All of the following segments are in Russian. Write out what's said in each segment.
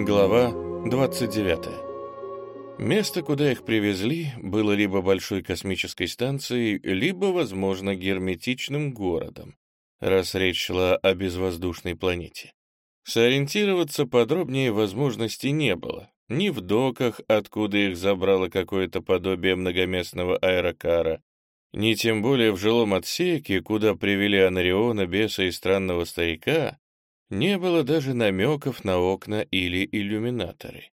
Глава 29. Место, куда их привезли, было либо большой космической станцией, либо, возможно, герметичным городом, раз речь шла о безвоздушной планете. Сориентироваться подробнее возможности не было. Ни в доках, откуда их забрало какое-то подобие многоместного аэрокара, ни тем более в жилом отсеке, куда привели Анариона, беса и странного старика, не было даже намеков на окна или иллюминаторы.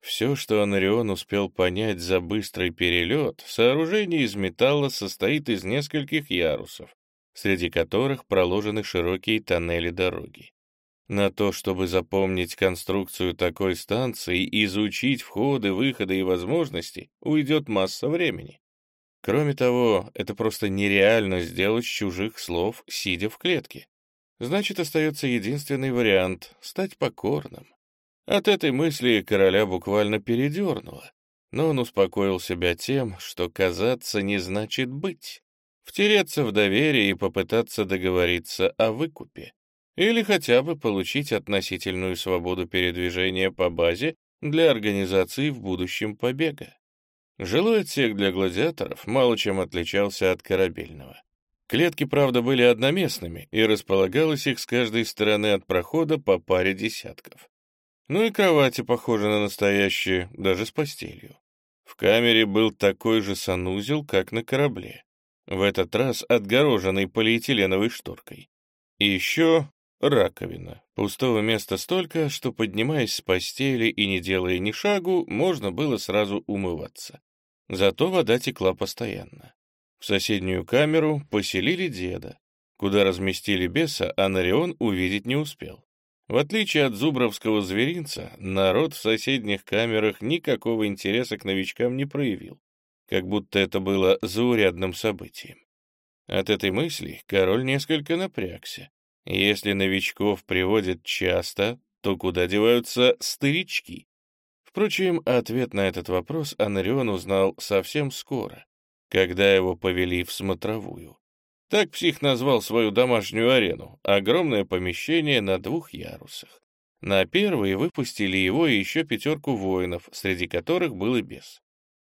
Все, что Анарион успел понять за быстрый перелет, сооружение из металла состоит из нескольких ярусов, среди которых проложены широкие тоннели дороги. На то, чтобы запомнить конструкцию такой станции, изучить входы, выходы и возможности, уйдет масса времени. Кроме того, это просто нереально сделать с чужих слов, сидя в клетке. Значит, остается единственный вариант — стать покорным. От этой мысли короля буквально передернуло, но он успокоил себя тем, что казаться не значит быть. Втереться в доверие и попытаться договориться о выкупе. Или хотя бы получить относительную свободу передвижения по базе для организации в будущем побега. Жилой отсек для гладиаторов мало чем отличался от корабельного. Клетки, правда, были одноместными, и располагалось их с каждой стороны от прохода по паре десятков. Ну и кровати похожи на настоящие, даже с постелью. В камере был такой же санузел, как на корабле. В этот раз отгороженный полиэтиленовой шторкой. И еще раковина. Пустого места столько, что, поднимаясь с постели и не делая ни шагу, можно было сразу умываться. Зато вода текла постоянно. В соседнюю камеру поселили деда. Куда разместили беса, Анарион увидеть не успел. В отличие от зубровского зверинца, народ в соседних камерах никакого интереса к новичкам не проявил, как будто это было заурядным событием. От этой мысли король несколько напрягся. Если новичков приводят часто, то куда деваются старички? Впрочем, ответ на этот вопрос Анарион узнал совсем скоро, когда его повели в смотровую. Так псих назвал свою домашнюю арену, огромное помещение на двух ярусах. На первый выпустили его и еще пятерку воинов, среди которых был и бес.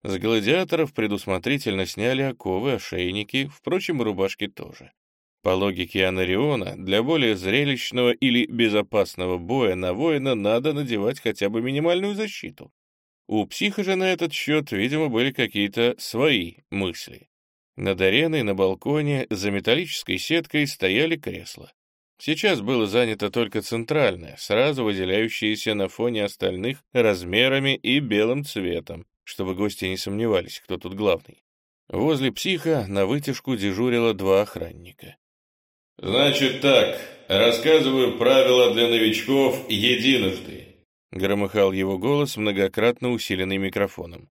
С гладиаторов предусмотрительно сняли оковы, ошейники, впрочем, рубашки тоже. По логике Анариона, для более зрелищного или безопасного боя на воина надо надевать хотя бы минимальную защиту. У психа же на этот счет, видимо, были какие-то свои мысли. Над ареной на балконе за металлической сеткой стояли кресла. Сейчас было занято только центральное, сразу выделяющееся на фоне остальных размерами и белым цветом, чтобы гости не сомневались, кто тут главный. Возле психа на вытяжку дежурило два охранника. «Значит так, рассказываю правила для новичков единожды», — громыхал его голос, многократно усиленный микрофоном.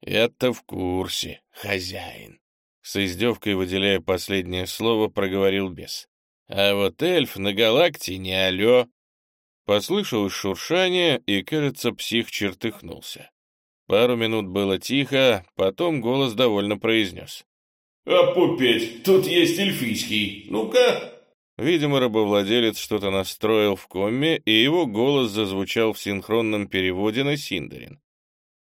«Это в курсе, хозяин», — с издевкой выделяя последнее слово, проговорил бес. «А вот эльф на галакте не алё». Послышалось шуршание, и, кажется, псих чертыхнулся. Пару минут было тихо, потом голос довольно произнес. «Опупеть, тут есть эльфийский. Ну-ка!» Видимо, рабовладелец что-то настроил в комме, и его голос зазвучал в синхронном переводе на Синдарин.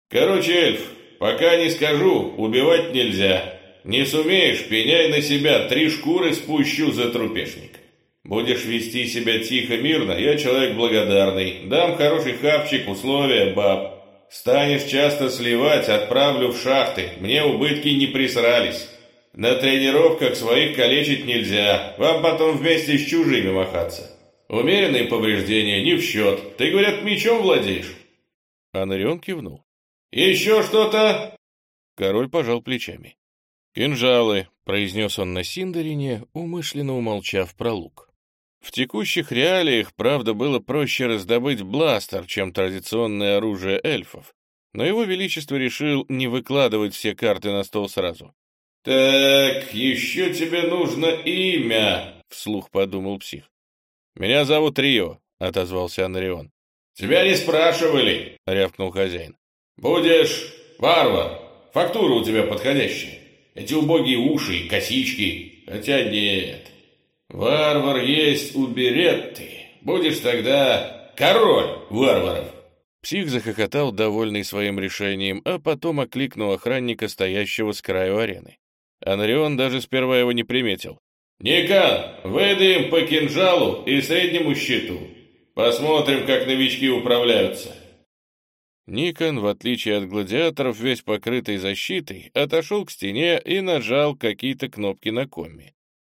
«Короче, эльф, пока не скажу, убивать нельзя. Не сумеешь, пеняй на себя, три шкуры спущу за трупешник. Будешь вести себя тихо, мирно, я человек благодарный. Дам хороший хавчик, условия, баб. Станешь часто сливать, отправлю в шахты, мне убытки не присрались». На тренировках своих калечить нельзя, вам потом вместе с чужими махаться. Умеренные повреждения не в счет. Ты, говорят, мечом владеешь?» Анарион кивнул. «Еще что-то?» Король пожал плечами. «Кинжалы», — произнес он на Синдарине, умышленно умолчав про лук. В текущих реалиях, правда, было проще раздобыть бластер, чем традиционное оружие эльфов, но его величество решил не выкладывать все карты на стол сразу. «Так, еще тебе нужно имя», — вслух подумал псих. «Меня зовут Рио», — отозвался Анрион. «Тебя не спрашивали», — рявкнул хозяин. «Будешь варвар. Фактура у тебя подходящая. Эти убогие уши и косички. Хотя нет. Варвар есть у Беретты. Будешь тогда Король варваров!» Псих захохотал, довольный своим решением, а потом окликнул охранника, стоящего с краю арены. Анрион даже сперва его не приметил. «Никан, выдаем по кинжалу и среднему щиту. Посмотрим, как новички управляются». Никон, в отличие от гладиаторов, весь покрытый защитой, отошел к стене и нажал какие-то кнопки на комме.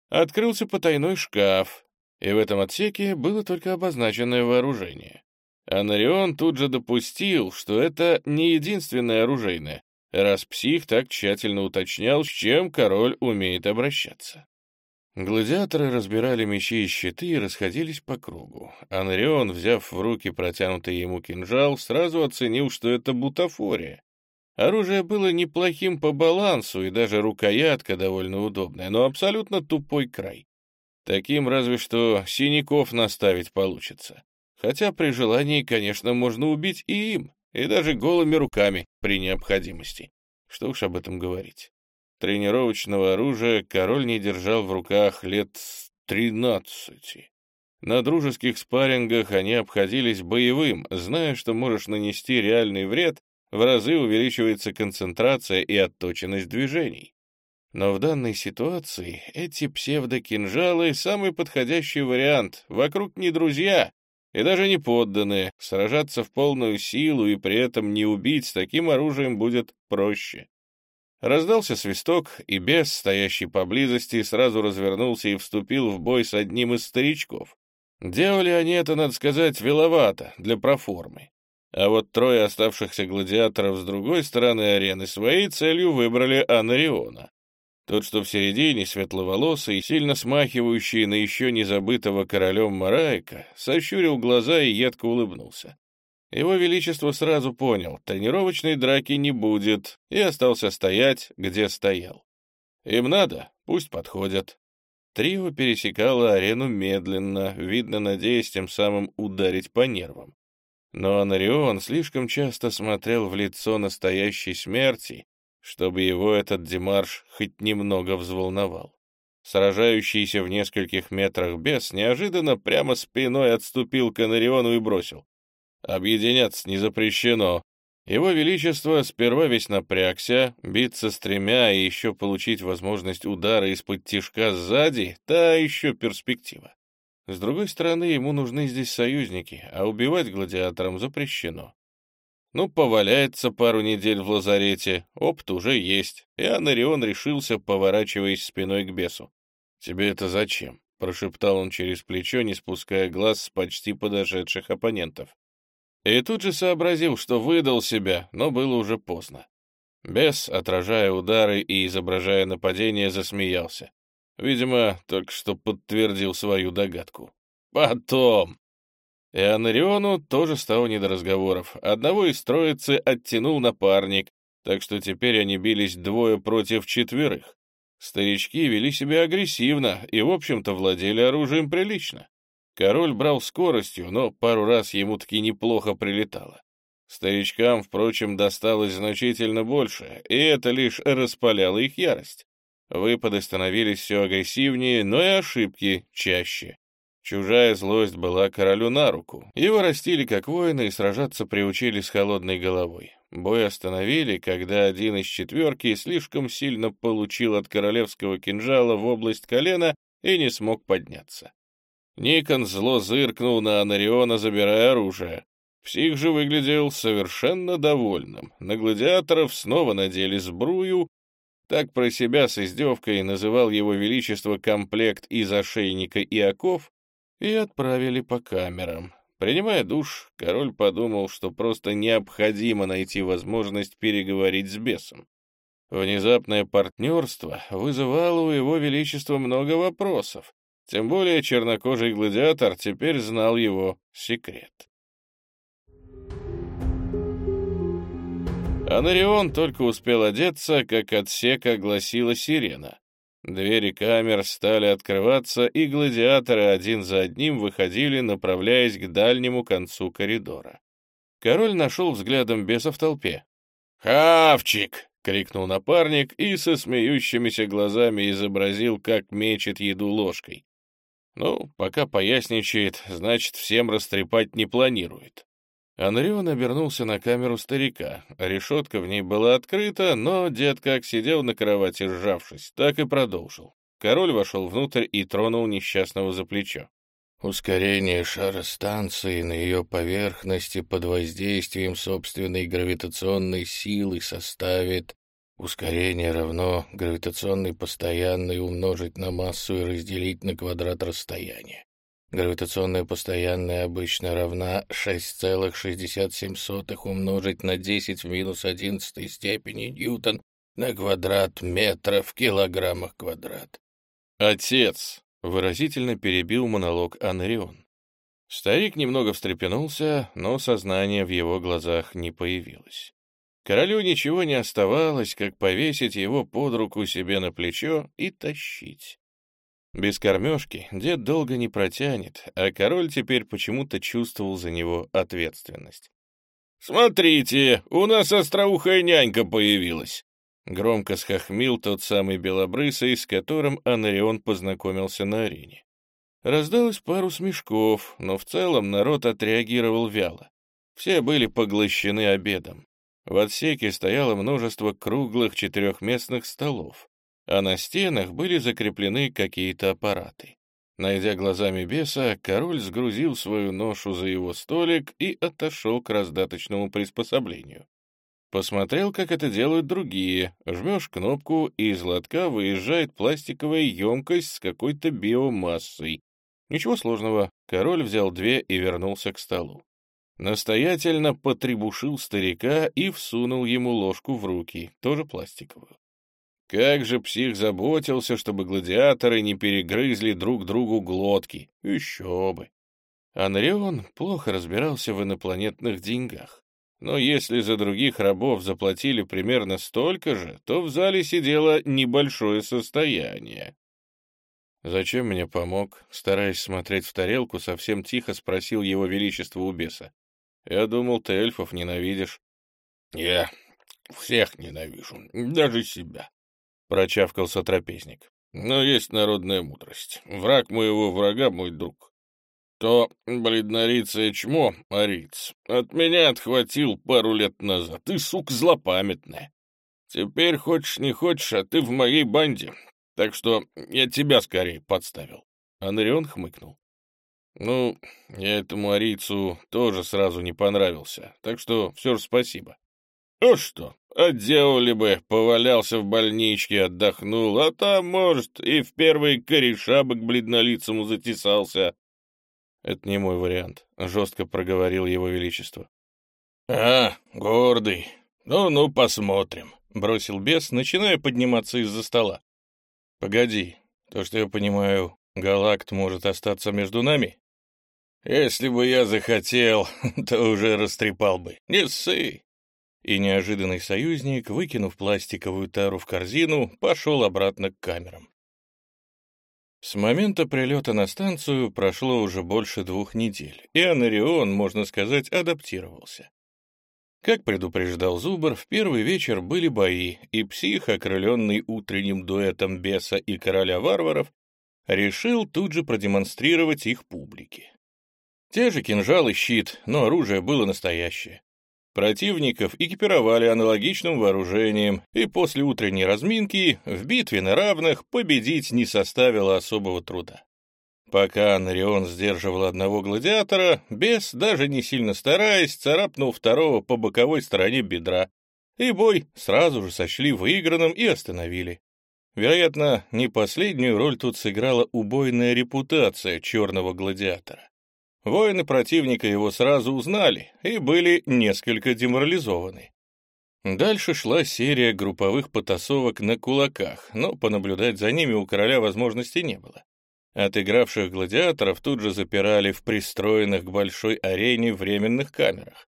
Открылся потайной шкаф, и в этом отсеке было только обозначенное вооружение. Анарион тут же допустил, что это не единственное оружейное, раз псих так тщательно уточнял, с чем король умеет обращаться. Гладиаторы разбирали мечи и щиты и расходились по кругу. Анрион, взяв в руки протянутый ему кинжал, сразу оценил, что это бутафория. Оружие было неплохим по балансу, и даже рукоятка довольно удобная, но абсолютно тупой край. Таким разве что синяков наставить получится. Хотя при желании, конечно, можно убить и им, и даже голыми руками при необходимости. Что уж об этом говорить. Тренировочного оружия король не держал в руках лет тринадцати. На дружеских спаррингах они обходились боевым, зная, что можешь нанести реальный вред, в разы увеличивается концентрация и отточенность движений. Но в данной ситуации эти псевдокинжалы — самый подходящий вариант. Вокруг не друзья и даже не подданные. Сражаться в полную силу и при этом не убить с таким оружием будет проще. Раздался свисток, и бес, стоящий поблизости, сразу развернулся и вступил в бой с одним из старичков. Делали они это, надо сказать, веловато, для проформы. А вот трое оставшихся гладиаторов с другой стороны арены своей целью выбрали Анариона. Тот, что в середине, светловолосый, сильно смахивающий на еще не забытого королем Мараика, сощурил глаза и едко улыбнулся. Его Величество сразу понял, тренировочной драки не будет, и остался стоять, где стоял. Им надо, пусть подходят. Трио пересекало арену медленно, видно, надеясь тем самым ударить по нервам. Но Анарион слишком часто смотрел в лицо настоящей смерти, чтобы его этот демарш хоть немного взволновал. Сражающийся в нескольких метрах бес неожиданно прямо спиной отступил к Анариону и бросил. Объединяться не запрещено. Его Величество сперва весь напрягся, биться с тремя и еще получить возможность удара из-под тишка сзади — та еще перспектива. С другой стороны, ему нужны здесь союзники, а убивать гладиаторам запрещено. Ну, поваляется пару недель в лазарете, опыт уже есть, и Анарион решился, поворачиваясь спиной к бесу. «Тебе это зачем?» — прошептал он через плечо, не спуская глаз с почти подошедших оппонентов. И тут же сообразил, что выдал себя, но было уже поздно. Бес, отражая удары и изображая нападение, засмеялся. Видимо, только что подтвердил свою догадку. Потом. И Анариону тоже стало не до разговоров. Одного из троицы оттянул напарник, так что теперь они бились двое против четверых. Старички вели себя агрессивно и, в общем-то, владели оружием прилично. Король брал скоростью, но пару раз ему таки неплохо прилетало. Старичкам, впрочем, досталось значительно больше, и это лишь распаляло их ярость. Выпады становились все агрессивнее, но и ошибки чаще. Чужая злость была королю на руку. Его растили как воина и сражаться приучили с холодной головой. Бой остановили, когда один из четверки слишком сильно получил от королевского кинжала в область колена и не смог подняться. Никон зло зыркнул на Анариона, забирая оружие. Псих же выглядел совершенно довольным. На гладиаторов снова надели сбрую. Так про себя с издевкой называл его величество комплект из ошейника и оков и отправили по камерам. Принимая душ, король подумал, что просто необходимо найти возможность переговорить с бесом. Внезапное партнерство вызывало у его величества много вопросов, тем более чернокожий гладиатор теперь знал его секрет. Анарион только успел одеться, как отсека гласила сирена. Двери камер стали открываться, и гладиаторы один за одним выходили, направляясь к дальнему концу коридора. Король нашел взглядом беса в толпе. «Хавчик!» — крикнул напарник и со смеющимися глазами изобразил, как мечет еду ложкой. Ну, пока поясничает, значит, всем растрепать не планирует. Анрион обернулся на камеру старика. Решетка в ней была открыта, но дед как сидел на кровати, сжавшись, так и продолжил. Король вошел внутрь и тронул несчастного за плечо. Ускорение шара станции на ее поверхности под воздействием собственной гравитационной силы составит ускорение равно гравитационной постоянной умножить на массу и разделить на квадрат расстояния. Гравитационная постоянная обычно равна 6,67 умножить на 10 в минус 11 степени ньютон на квадрат метра в килограммах квадрат. «Отец!» — выразительно перебил монолог Анрион. Старик немного встрепенулся, но сознание в его глазах не появилось. Королю ничего не оставалось, как повесить его под руку себе на плечо и тащить. Без кормежки дед долго не протянет, а король теперь почему-то чувствовал за него ответственность. «Смотрите, у нас остроухая нянька появилась!» Громко схохмил тот самый белобрысый, с которым Анарион познакомился на арене. Раздалось пару смешков, но в целом народ отреагировал вяло. Все были поглощены обедом. В отсеке стояло множество круглых четырехместных столов а на стенах были закреплены какие-то аппараты. Найдя глазами беса, король сгрузил свою ношу за его столик и отошел к раздаточному приспособлению. Посмотрел, как это делают другие. Жмешь кнопку, и из лотка выезжает пластиковая емкость с какой-то биомассой. Ничего сложного. Король взял две и вернулся к столу. Настоятельно потребушил старика и всунул ему ложку в руки, тоже пластиковую. Как же псих заботился, чтобы гладиаторы не перегрызли друг другу глотки. Еще бы. Анрион плохо разбирался в инопланетных деньгах. Но если за других рабов заплатили примерно столько же, то в зале сидело небольшое состояние. «Зачем мне помог?» Стараясь смотреть в тарелку, совсем тихо спросил его величество у беса. «Я думал, ты эльфов ненавидишь». «Я всех ненавижу, даже себя», — прочавкал сотрапезник. «Но есть народная мудрость. Враг моего врага — мой друг. То бледнорицее чмо, ариц, от меня отхватил пару лет назад. Ты, сука, злопамятная. Теперь хочешь не хочешь, а ты в моей банде. Так что я тебя скорее подставил». Анрион хмыкнул. «Ну, я этому арийцу тоже сразу не понравился, так что все же спасибо». «Ну что, Отделали бы, повалялся в больничке, отдохнул, а там, может, и в первый кореша бы к бледнолицому затесался. Это не мой вариант, — жестко проговорил его величество. — А, гордый. Ну-ну, посмотрим, — бросил бес, начиная подниматься из-за стола. — Погоди, то, что я понимаю, галакт может остаться между нами? Если бы я захотел, то уже растрепал бы. Не ссы, и неожиданный союзник, выкинув пластиковую тару в корзину, пошел обратно к камерам. С момента прилета на станцию прошло уже больше двух недель, и Анарион, можно сказать, адаптировался. Как предупреждал Зубр, в первый вечер были бои, и псих, окрыленный утренним дуэтом беса и короля варваров, решил тут же продемонстрировать их публике. Те же кинжал и щит, но оружие было настоящее. Противников экипировали аналогичным вооружением, и после утренней разминки в битве на равных победить не составило особого труда. Пока Анрион сдерживал одного гладиатора, бес, даже не сильно стараясь, царапнул второго по боковой стороне бедра, и бой сразу же сочли выигранным и остановили. Вероятно, не последнюю роль тут сыграла убойная репутация черного гладиатора. Воины противника его сразу узнали и были несколько деморализованы. Дальше шла серия групповых потасовок на кулаках, но понаблюдать за ними у короля возможности не было. Отыгравших гладиаторов тут же запирали в пристроенных к большой арене временных камерах.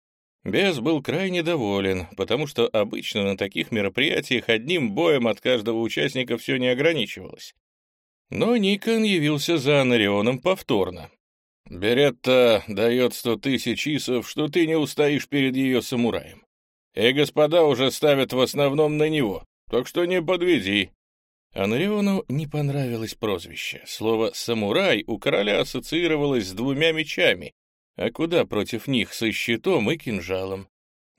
Бес был крайне доволен, потому что обычно на таких мероприятиях одним боем от каждого участника все не ограничивалось. Но Никон явился за Анарионом повторно, Беретта дает сто тысяч исов, что ты не устоишь перед ее самураем. И господа уже ставят в основном на него, так что не подведи. Анриону не понравилось прозвище. Слово «самурай» у короля ассоциировалось с двумя мечами, а куда против них со щитом и кинжалом?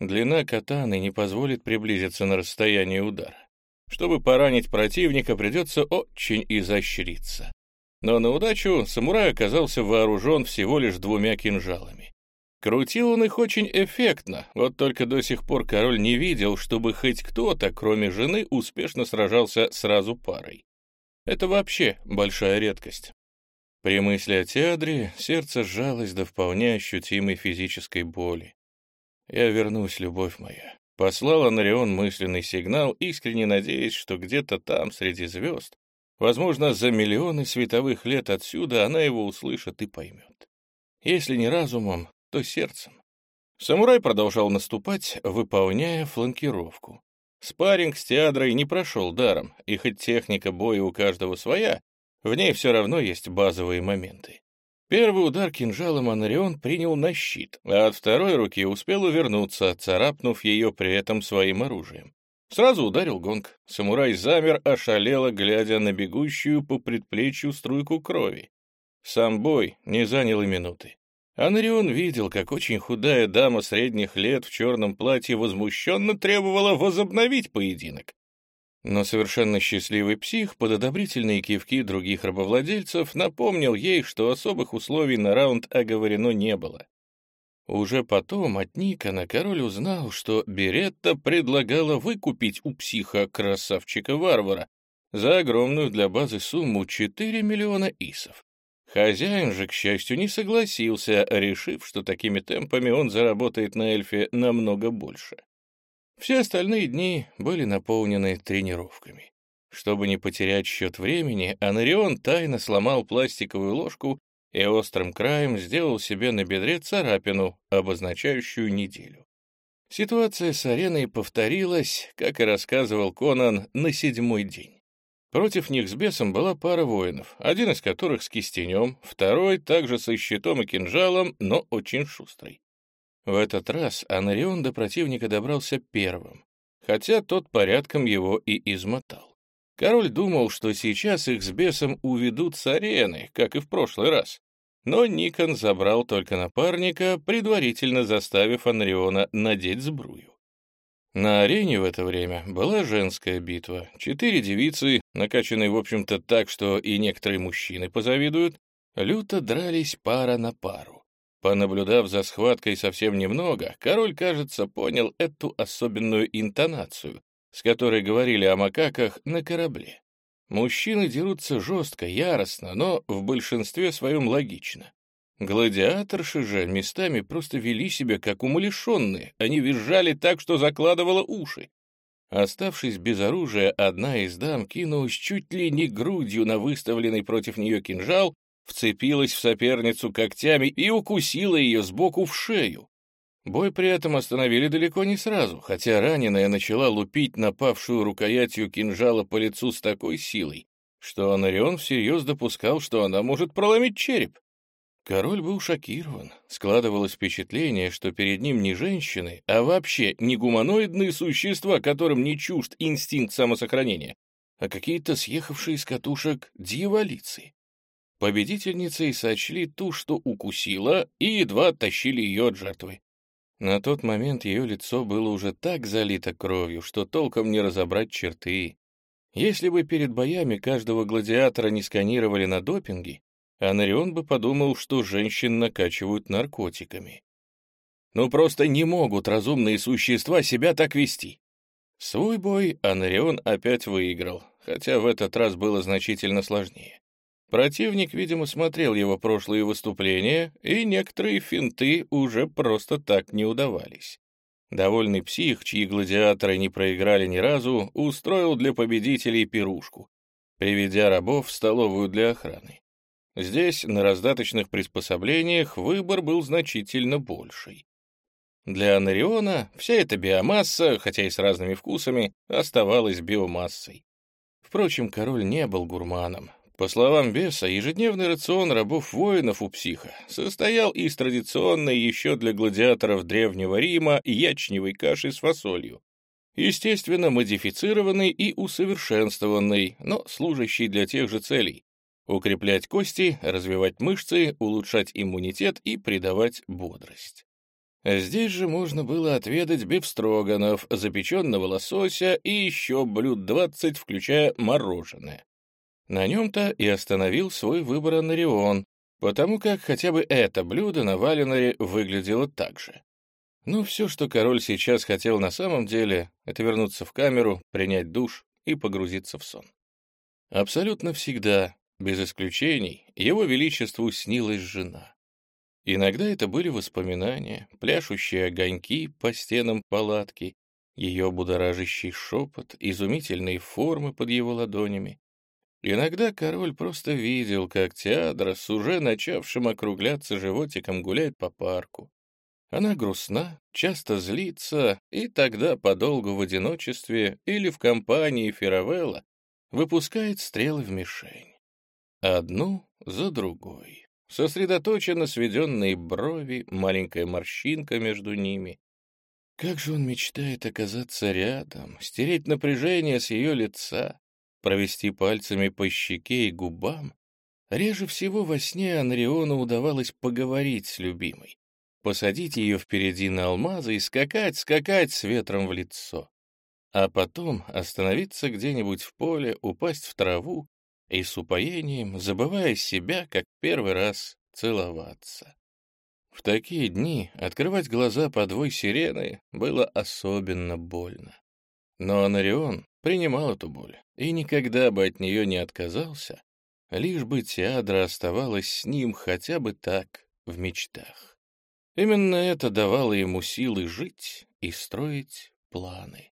Длина катаны не позволит приблизиться на расстояние удара. Чтобы поранить противника, придется очень изощриться. Но на удачу самурай оказался вооружен всего лишь двумя кинжалами. Крутил он их очень эффектно, вот только до сих пор король не видел, чтобы хоть кто-то, кроме жены, успешно сражался сразу парой. Это вообще большая редкость. При мысли о Теадре сердце сжалось до вполне ощутимой физической боли. «Я вернусь, любовь моя», — послал Анарион мысленный сигнал, искренне надеясь, что где-то там, среди звезд, возможно, за миллионы световых лет отсюда она его услышит и поймет. Если не разумом, то сердцем. Самурай продолжал наступать, выполняя фланкировку. Спарринг с Теадрой не прошел даром, и хоть техника боя у каждого своя, в ней все равно есть базовые моменты. Первый удар кинжалом Анарион принял на щит, а от второй руки успел увернуться, царапнув ее при этом своим оружием. Сразу ударил гонг. Самурай замер, ошалело, глядя на бегущую по предплечью струйку крови. Сам бой не занял и минуты. Анарион видел, как очень худая дама средних лет в черном платье возмущенно требовала возобновить поединок. Но совершенно счастливый псих под одобрительные кивки других рабовладельцев напомнил ей, что особых условий на раунд оговорено не было. Уже потом от Никона король узнал, что Беретта предлагала выкупить у психа красавчика-варвара за огромную для базы сумму 4 миллиона исов. Хозяин же, к счастью, не согласился, решив, что такими темпами он заработает на эльфе намного больше. Все остальные дни были наполнены тренировками. Чтобы не потерять счет времени, Анарион тайно сломал пластиковую ложку и острым краем сделал себе на бедре царапину, обозначающую неделю. Ситуация с ареной повторилась, как и рассказывал Конан, на седьмой день. Против них с бесом была пара воинов, один из которых с кистенем, второй также со щитом и кинжалом, но очень шустрый. В этот раз Анарион до противника добрался первым, хотя тот порядком его и измотал. Король думал, что сейчас их с бесом уведут с арены, как и в прошлый раз. Но Никон забрал только напарника, предварительно заставив Анриона надеть сбрую. На арене в это время была женская битва. Четыре девицы, накачанные, в общем-то, так, что и некоторые мужчины позавидуют, люто дрались пара на пару. Понаблюдав за схваткой совсем немного, король, кажется, понял эту особенную интонацию, с которой говорили о макаках на корабле. Мужчины дерутся жестко, яростно, но в большинстве своем логично. Гладиаторши же местами просто вели себя как умалишенные, они визжали так, что закладывало уши. Оставшись без оружия, одна из дам кинулась чуть ли не грудью на выставленный против нее кинжал вцепилась в соперницу когтями и укусила ее сбоку в шею. Бой при этом остановили далеко не сразу, хотя раненая начала лупить напавшую рукоятью кинжала по лицу с такой силой, что Анарион всерьез допускал, что она может проломить череп. Король был шокирован. Складывалось впечатление, что перед ним не женщины, а вообще не гуманоидные существа, которым не чужд инстинкт самосохранения, а какие-то съехавшие с катушек дьяволицы. Победительницей сочли ту, что укусила, и едва оттащили ее от жертвы. На тот момент ее лицо было уже так залито кровью, что толком не разобрать черты. Если бы перед боями каждого гладиатора не сканировали на допинге, Анарион бы подумал, что женщин накачивают наркотиками. Ну просто не могут разумные существа себя так вести. Свой бой Анарион опять выиграл, хотя в этот раз было значительно сложнее. Противник, видимо, смотрел его прошлые выступления, и некоторые финты уже просто так не удавались. Довольный псих, чьи гладиаторы не проиграли ни разу, устроил для победителей пирушку, приведя рабов в столовую для охраны. Здесь, на раздаточных приспособлениях, выбор был значительно больший. Для Анариона вся эта биомасса, хотя и с разными вкусами, оставалась биомассой. Впрочем, король не был гурманом, по словам Беса, ежедневный рацион рабов-воинов у психа состоял из традиционной еще для гладиаторов Древнего Рима ячневой каши с фасолью. естественно, модифицированный и усовершенствованный, но служащий для тех же целей — укреплять кости, развивать мышцы, улучшать иммунитет и придавать бодрость. Здесь же можно было отведать бифстроганов, запеченного лосося и еще блюд 20, включая мороженое. На нем-то и остановил свой выбор Анарион, потому как хотя бы это блюдо на Валеноре выглядело так же. Ну, все, что король сейчас хотел на самом деле, это вернуться в камеру, принять душ и погрузиться в сон. Абсолютно всегда, без исключений, его величеству снилась жена. Иногда это были воспоминания, пляшущие огоньки по стенам палатки, ее будоражащий шепот, изумительные формы под его ладонями. Иногда король просто видел, как Теадра с уже начавшим округляться животиком гуляет по парку. Она грустна, часто злится, и тогда подолгу в одиночестве или в компании Феравелла выпускает стрелы в мишень. Одну за другой. Сосредоточенно сведенные брови, маленькая морщинка между ними. Как же он мечтает оказаться рядом, стереть напряжение с ее лица, провести пальцами по щеке и губам. Реже всего во сне Анриону удавалось поговорить с любимой, посадить ее впереди на алмазы и скакать, скакать с ветром в лицо. А потом остановиться где-нибудь в поле, упасть в траву и с упоением, забывая себя, как первый раз целоваться. В такие дни открывать глаза по двой сирены было особенно больно. Но Анарион принимал эту боль и никогда бы от нее не отказался, лишь бы Теадра оставалась с ним хотя бы так в мечтах. Именно это давало ему силы жить и строить планы.